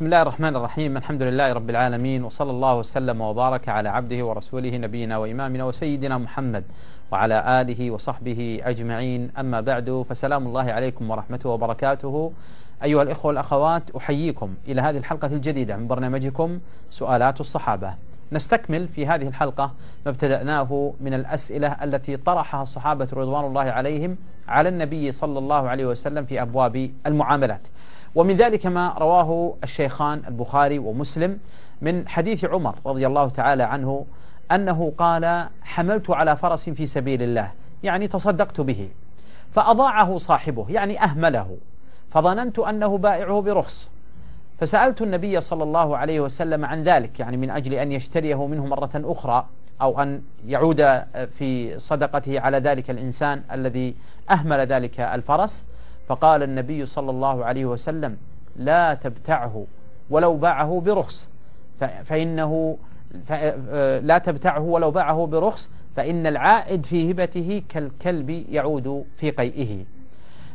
بسم الله الرحمن الرحيم. الحمد لله رب العالمين وصلى الله وسلم وبارك على عبده ورسوله نبينا وإمامنا وسيدنا محمد وعلى آله وصحبه أجمعين. أما بعد فسلام الله عليكم ورحمته وبركاته. أيها الإخوة والأخوات أحييكم إلى هذه الحلقة الجديدة من برنامجكم سؤالات الصحابة. نستكمل في هذه الحلقة ما ابتدأناه من الأسئلة التي طرحها الصحابة رضوان الله عليهم على النبي صلى الله عليه وسلم في أبواب المعاملات. ومن ذلك ما رواه الشيخان البخاري ومسلم من حديث عمر رضي الله تعالى عنه أنه قال حملت على فرس في سبيل الله يعني تصدقت به فأضاعه صاحبه يعني أهمله فظننت أنه بائعه برخص فسألت النبي صلى الله عليه وسلم عن ذلك يعني من أجل أن يشتريه منه مرة أخرى أو أن يعود في صدقته على ذلك الإنسان الذي أهمل ذلك الفرس. فقال النبي صلى الله عليه وسلم لا تبتعه ولو باعه برخص فإنه لا تبتعه ولو باعه برخص فإن العائد في هبته كالكلب يعود في قيئه.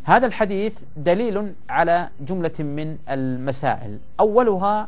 هذا الحديث دليل على جملة من المسائل. أولها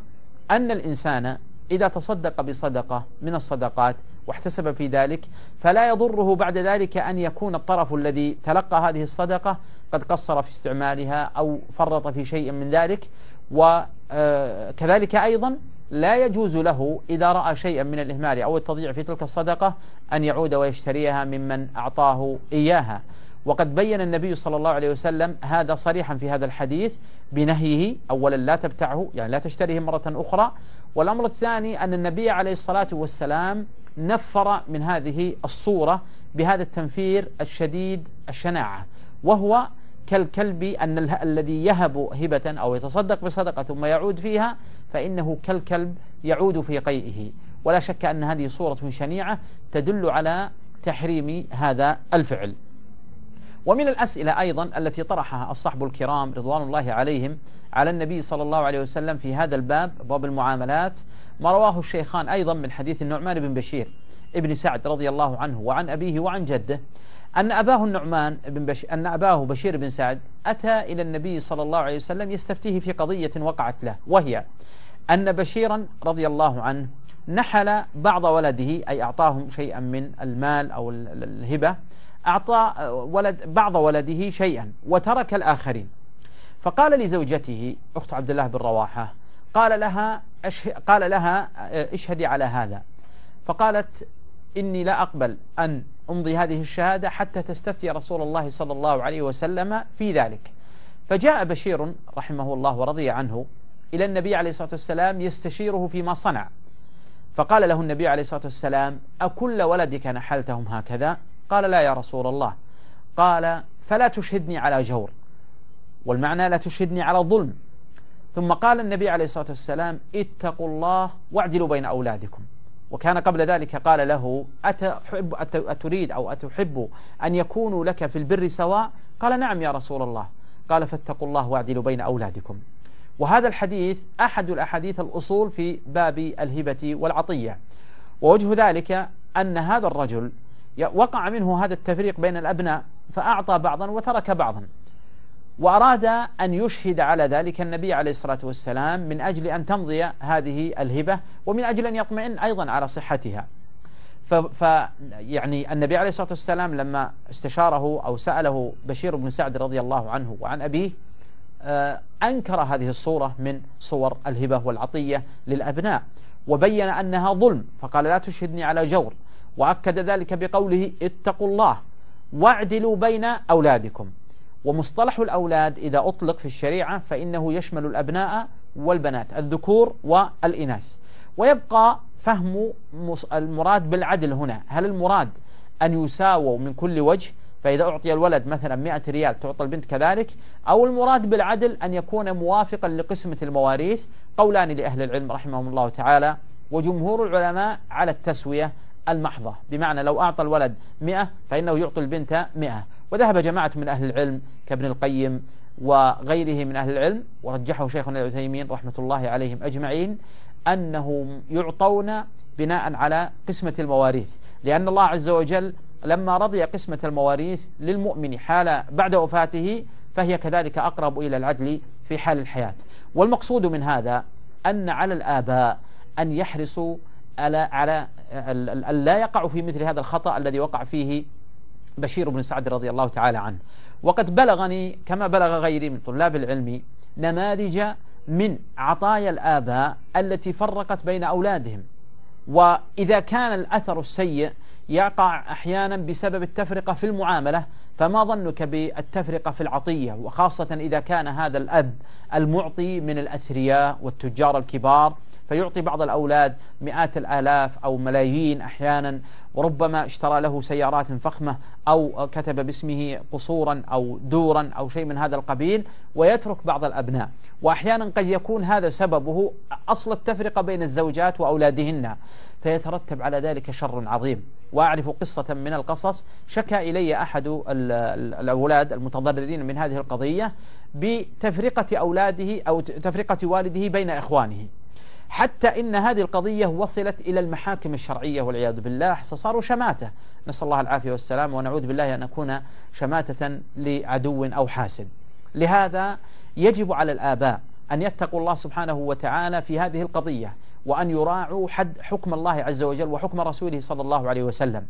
أن الإنسان إذا تصدق بصدقة من الصدقات واحتسب في ذلك فلا يضره بعد ذلك أن يكون الطرف الذي تلقى هذه الصدقة قد قصر في استعمالها أو فرط في شيء من ذلك. وكذلك أيضا لا يجوز له إذا رأى شيئا من الإهمال أو التضييع في تلك الصدقة أن يعود ويشتريها ممن أعطاه إياها. وقد بين النبي صلى الله عليه وسلم هذا صريحا في هذا الحديث بنهيه أولا لا تبتعه يعني لا تشتريه مرة أخرى. والأمر الثاني أن النبي عليه الصلاة والسلام نفر من هذه الصورة بهذا التنفير الشديد الشناعة وهو كالكلب أن الذي يهب هبة أو يتصدق بصدقة ثم يعود فيها فإنه كالكلب يعود في قيئه. ولا شك أن هذه صورة شنيعة تدل على تحريم هذا الفعل. ومن الأسئلة أيضا التي طرحها الصحب الكرام رضوان الله عليهم على النبي صلى الله عليه وسلم في هذا الباب باب المعاملات. ما رواه الشيخان أيضا من حديث النعمان بن بشير ابن سعد رضي الله عنه وعن أبيه وعن جده أن أباه النعمان بن بش... أن أباه بشير بن سعد أتى إلى النبي صلى الله عليه وسلم يستفتيه في قضية وقعت له وهي أن بشيرا رضي الله عنه نحل بعض ولده أي أعطاهم شيئا من المال أو الهبة أعطى ولد بعض ولده شيئا وترك الآخرين. فقال لزوجته أخت عبد الله بن رواحة قال لها أشه قال لها اشهدي على هذا. فقالت إني لا أقبل أن أمضي هذه الشهادة حتى تستفتي رسول الله صلى الله عليه وسلم في ذلك. فجاء بشير رحمه الله ورضي عنه إلى النبي عليه الصلاة والسلام يستشيره فيما صنع. فقال له النبي عليه الصلاة والسلام أكل ولدك نحلتهم هكذا؟ قال لا يا رسول الله. قال فلا تشهدني على جور. والمعنى لا تشهدني على ظلم. ثم قال النبي عليه الصلاة والسلام اتقوا الله واعدلوا بين أولادكم. وكان قبل ذلك قال له أتحب أتريد أو أتحب أن يكونوا لك في البر سواء؟ قال نعم يا رسول الله. قال فاتقوا الله واعدلوا بين أولادكم. وهذا الحديث أحد الأحاديث الأصول في باب الهبة والعطية. ووجه ذلك أن هذا الرجل وقع منه هذا التفريق بين الأبناء فأعطى بعضا وترك بعضا وأراد أن يشهد على ذلك النبي عليه الصلاة والسلام من أجل أن تمضي هذه الهبة ومن أجل أن يطمئن أيضا على صحتها. ف يعني النبي عليه الصلاة والسلام لما استشاره أو سأله بشير بن سعد رضي الله عنه وعن أبيه أنكر هذه الصورة من صور الهبة والعطية للأبناء وبين أنها ظلم فقال لا تشهدني على جور وأكد ذلك بقوله اتقوا الله واعدلوا بين أولادكم. ومصطلح الأولاد إذا أطلق في الشريعة فإنه يشمل الأبناء والبنات الذكور والإناث. ويبقى فهم المراد بالعدل هنا هل المراد أن يساووا من كل وجه فإذا أعطي الولد مثلا 100 ريال تعطى البنت كذلك أو المراد بالعدل أن يكون موافقا لقسمة المواريث قولان لأهل العلم رحمهم الله تعالى وجمهور العلماء على التسوية المحضة. بمعنى لو أعطى الولد مئة فإنه يعطي البنت مئة. وذهب جماعة من أهل العلم كابن القيم وغيره من أهل العلم ورجحه شيخنا العثيمين رحمة الله عليهم أجمعين أنهم يعطون بناء على قسمة المواريث. لأن الله عز وجل لما رضي قسمة المواريث للمؤمن حال بعد وفاته فهي كذلك أقرب إلى العدل في حال الحياة. والمقصود من هذا أن على الآباء أن يحرصوا على على لا يقعوا في مثل هذا الخطأ الذي وقع فيه بشير بن سعد رضي الله تعالى عنه. وقد بلغني كما بلغ غيري من طلاب العلم نماذج من عطايا الآباء التي فرقت بين أولادهم. وإذا كان الأثر السيء يقع أحيانا بسبب التفرقة في المعاملة فما ظنك بالتفرقة في العطية؟ وخاصة إذا كان هذا الأب المعطي من الأثرياء والتجار الكبار فيعطي بعض الأولاد مئات الآلاف أو ملايين أحيانا وربما اشترى له سيارات فخمة أو كتب باسمه قصورا أو دورا أو شيء من هذا القبيل ويترك بعض الأبناء. وأحيانا قد يكون هذا سببه أصل التفرقة بين الزوجات وأولادهن. فيترتب على ذلك شر عظيم. وأعرف قصة من القصص. شكى إلي أحد الأولاد المتضررين من هذه القضية بتفرقة أولاده أو تفرقة والده بين إخوانه. حتى إن هذه القضية وصلت إلى المحاكم الشرعية والعياذ بالله فصاروا شماتة. نسأل الله العافية والسلام ونعوذ بالله أن نكون شماتة لعدو أو حاسد. لهذا يجب على الآباء أن يتقوا الله سبحانه وتعالى في هذه القضية وأن يراعوا حد حكم الله عز وجل وحكم رسوله صلى الله عليه وسلم.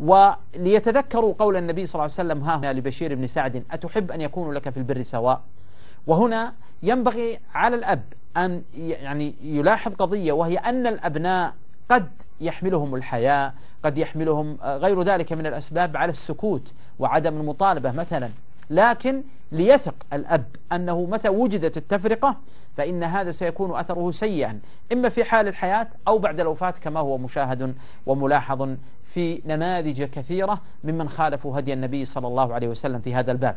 وليتذكروا قول النبي صلى الله عليه وسلم ها هنا لبشير بن سعد أتحب أن يكون لك في البر سواء؟ وهنا ينبغي على الأب أن يعني يلاحظ قضية وهي أن الأبناء قد يحملهم الحياء قد يحملهم غير ذلك من الأسباب على السكوت وعدم المطالبة مثلا. لكن ليثق الأب أنه متى وجدت التفرقة فإن هذا سيكون أثره سيئا إما في حال الحياة أو بعد الوفاة كما هو مشاهد وملاحظ في نماذج كثيرة ممن خالفوا هدي النبي صلى الله عليه وسلم في هذا الباب.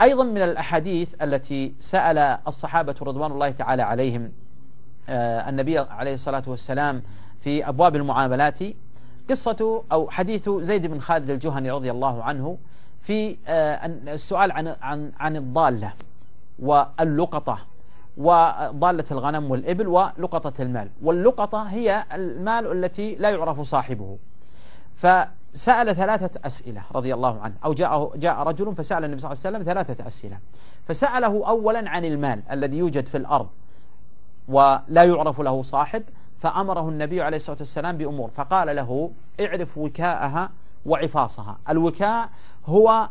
أيضا من الأحاديث التي سأل الصحابة رضوان الله تعالى عليهم آه، النبي عليه الصلاة والسلام في أبواب المعاملات. قصة أو حديث زيد بن خالد الجهني رضي الله عنه في آه، السؤال عن عن عن الضالة واللقطة وضالة الغنم والإبل ولقطة المال. واللقطة هي المال التي لا يعرف صاحبه. فسأل ثلاثة أسئلة رضي الله عنه. أو جاء, جاء رجل فسأل النبي صلى الله عليه وسلم ثلاثة أسئلة. فسأله أولا عن المال الذي يوجد في الأرض ولا يعرف له صاحب فأمره النبي عليه الصلاة والسلام بأمور. فقال له اعرف وكاءها وعفاصها. الوكاء هو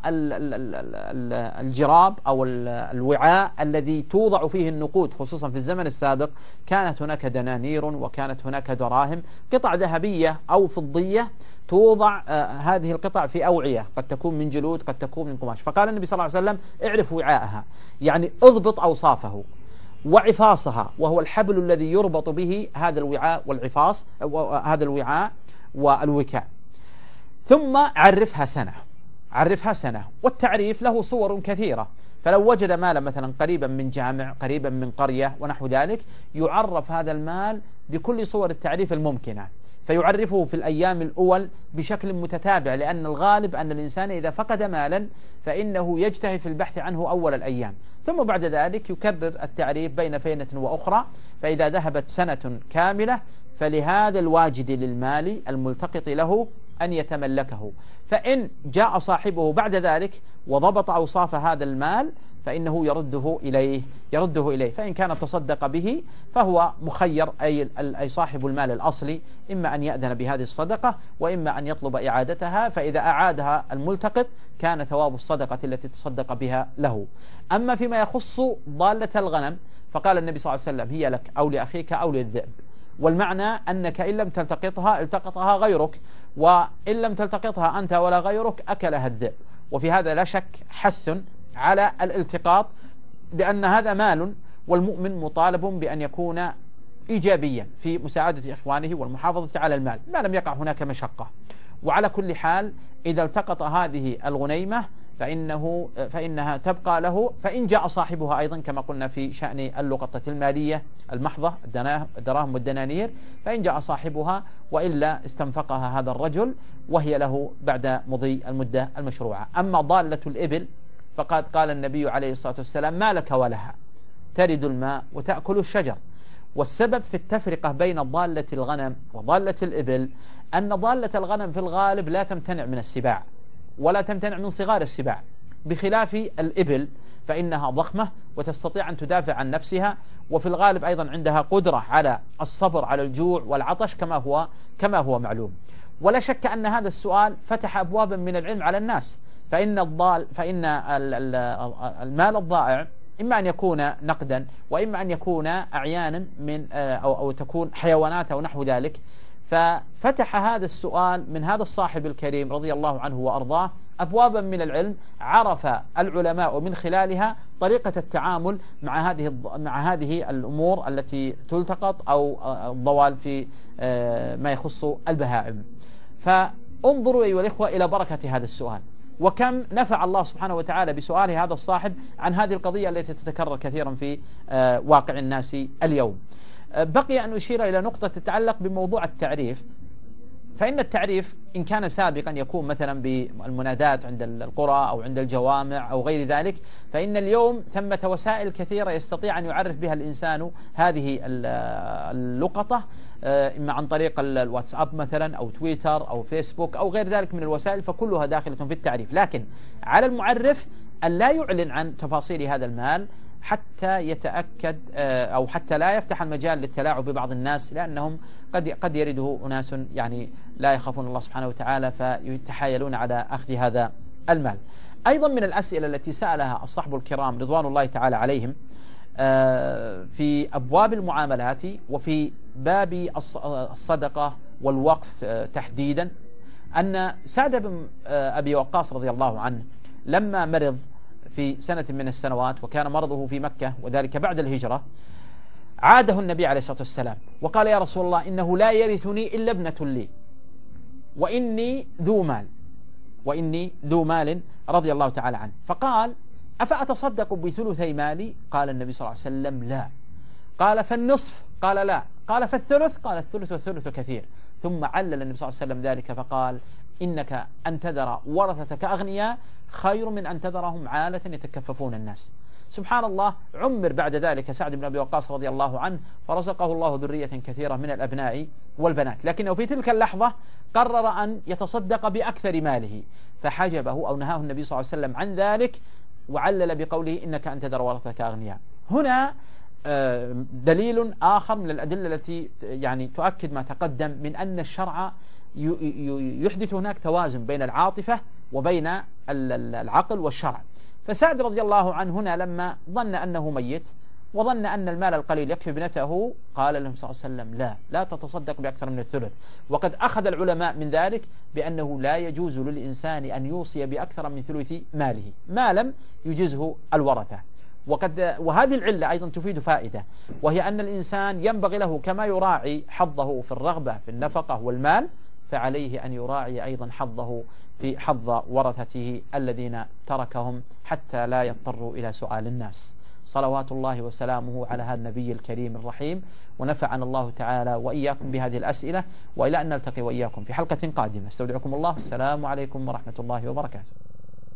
الجراب أو الوعاء الذي توضع فيه النقود خصوصا في الزمن السابق. كانت هناك دنانير وكانت هناك دراهم. قطع ذهبية أو فضية توضع آه، هذه القطع في أوعية. قد تكون من جلود قد تكون من قماش. فقال النبي صلى الله عليه وسلم اعرف وعاءها. يعني اضبط أوصافه. وعفاصها وهو الحبل الذي يربط به هذا الوعاء والعفاص هذا الوعاء والوكاء. ثم عرفها سنة. عرفها سنة. والتعريف له صور كثيرة. فلو وجد مالا مثلا قريبا من جامع قريبا من قرية ونحو ذلك يعرف هذا المال بكل صور التعريف الممكنة. فيعرفه في الأيام الأول بشكل متتابع لأن الغالب أن الإنسان إذا فقد مالا فإنه يجتهي في البحث عنه أول الأيام. ثم بعد ذلك يكرر التعريف بين فينة وأخرى. فإذا ذهبت سنة كاملة فلهذا الواجد للمال الملتقط له أن يتملكه. فإن جاء صاحبه بعد ذلك وضبط أوصاف هذا المال فإنه يرده إليه يرده إليه. فإن كان تصدق به فهو مخير أي أي صاحب المال الأصلي. إما أن يأذن بهذه الصدقة وإما أن يطلب إعادتها. فإذا أعادها الملتقط كان ثواب الصدقة التي تصدق بها له. أما فيما يخص ضالة الغنم فقال النبي صلى الله عليه وسلم هي لك أو لأخيك أو للذئب. والمعنى أنك إن لم تلتقطها التقطها غيرك. وإن لم تلتقطها أنت ولا غيرك أكلها الذئب. وفي هذا لا شك حث على الالتقاط لأن هذا مال والمؤمن مطالب بأن يكون إيجابيا في مساعدة إخوانه والمحافظة على المال. ما لم يقع هناك مشقة. وعلى كل حال إذا التقط هذه الغنيمة فإنه فإنها تبقى له فإن جاء صاحبها أيضا كما قلنا في شأن اللقطة المالية المحضة الدراهم والدنانير فإن جاء صاحبها وإلا استنفقها هذا الرجل وهي له بعد مضي المدة المشروعة. أما ضالة الإبل فقد قال النبي عليه الصلاة والسلام ما لك ولها؟ ترد الماء وتأكل الشجر. والسبب في التفرقة بين ضالة الغنم وضالة الإبل أن ضالة الغنم في الغالب لا تمتنع من السباع. ولا تمتنع من صغار السباع. بخلاف الإبل فإنها ضخمة وتستطيع أن تدافع عن نفسها وفي الغالب أيضا عندها قدرة على الصبر على الجوع والعطش كما هو كما هو معلوم. ولا شك أن هذا السؤال فتح أبوابا من العلم على الناس. فإن الضال فإن المال الضائع إما أن يكون نقدا وإما أن يكون أعيانا من أو, أو تكون حيوانات أو نحو ذلك. ففتح هذا السؤال من هذا الصاحب الكريم رضي الله عنه وأرضاه أبوابا من العلم عرف العلماء من خلالها طريقة التعامل مع هذه مع هذه الأمور التي تلتقط أو الضوال في آه، ما يخص البهائم. فانظروا أيها الإخوة إلى بركة هذا السؤال. وكم نفع الله سبحانه وتعالى بسؤال هذا الصاحب عن هذه القضية التي تتكرر كثيرا في آه، واقع الناس اليوم. بقي أن أشير إلى نقطة تتعلق بموضوع التعريف. فإن التعريف إن كان سابقا يكون مثلا بالمنادات عند القرى أو عند الجوامع أو غير ذلك فإن اليوم ثمة وسائل كثيرة يستطيع أن يعرف بها الإنسان هذه اللقطة آه، إما عن طريق الواتساب مثلا أو تويتر أو فيسبوك أو غير ذلك من الوسائل فكلها داخلة في التعريف. لكن على المعرف أن لا يعلن عن تفاصيل هذا المال حتى يتأكد آه، أو حتى لا يفتح المجال للتلاعب ببعض الناس لأنهم قد قد يرده أناس يعني لا يخافون الله سبحانه وتعالى فيتحايلون على أخذ هذا المال. أيضا من الأسئلة التي سألها الصحب الكرام رضوان الله تعالى عليهم آه، في أبواب المعاملات وفي باب الصدقة والوقف آه، تحديدا أن سعد بن أبي وقاص رضي الله عنه لما مرض في سنة من السنوات وكان مرضه في مكة وذلك بعد الهجرة. عاده النبي عليه الصلاة والسلام وقال يا رسول الله إنه لا يرثني إلا ابنة لي. وإني ذو مال. وإني ذو مال رضي الله تعالى عنه. فقال أفأتصدق بثلثي مالي؟ قال النبي صلى الله عليه وسلم لا. قال فالنصف؟ قال لا. قال فالثلث؟ قال الثلث والثلث كثير. ثم علل النبي صلى الله عليه وسلم ذلك فقال إنك أن تذر ورثتك أغنياء خير من أن تذرهم عالة يتكففون الناس. سبحان الله عمر بعد ذلك سعد بن أبي وقاص رضي الله عنه فرزقه الله ذرية كثيرة من الأبناء والبنات. لكنه في تلك اللحظة قرر أن يتصدق بأكثر ماله فحجبه أو نهاه النبي صلى الله عليه وسلم عن ذلك وعلل بقوله إنك أن تذر ورثتك أغنياء. هنا دليل آخر من الأدلة التي يعني تؤكد ما تقدم من أن الشرع يحدث هناك توازن بين العاطفة وبين العقل والشرع. فسعد رضي الله عنه هنا لما ظن أنه ميت وظن أن المال القليل يكفي ابنته قال لهم صلى الله عليه وسلم لا لا تتصدق بأكثر من الثلث. وقد أخذ العلماء من ذلك بأنه لا يجوز للإنسان أن يوصي بأكثر من ثلث ماله ما لم يجزه الورثة. وقد وهذه العلة أيضا تفيد فائدة وهي أن الإنسان ينبغي له كما يراعي حظه في الرغبة في النفقة والمال فعليه أن يراعي أيضا حظه في حظ ورثته الذين تركهم حتى لا يضطروا إلى سؤال الناس. صلوات الله وسلامه على هذا النبي الكريم الرحيم. ونفعنا الله تعالى وإياكم بهذه الأسئلة وإلى أن نلتقي وإياكم في حلقة قادمة. استودعكم الله. السلام عليكم ورحمة الله وبركاته.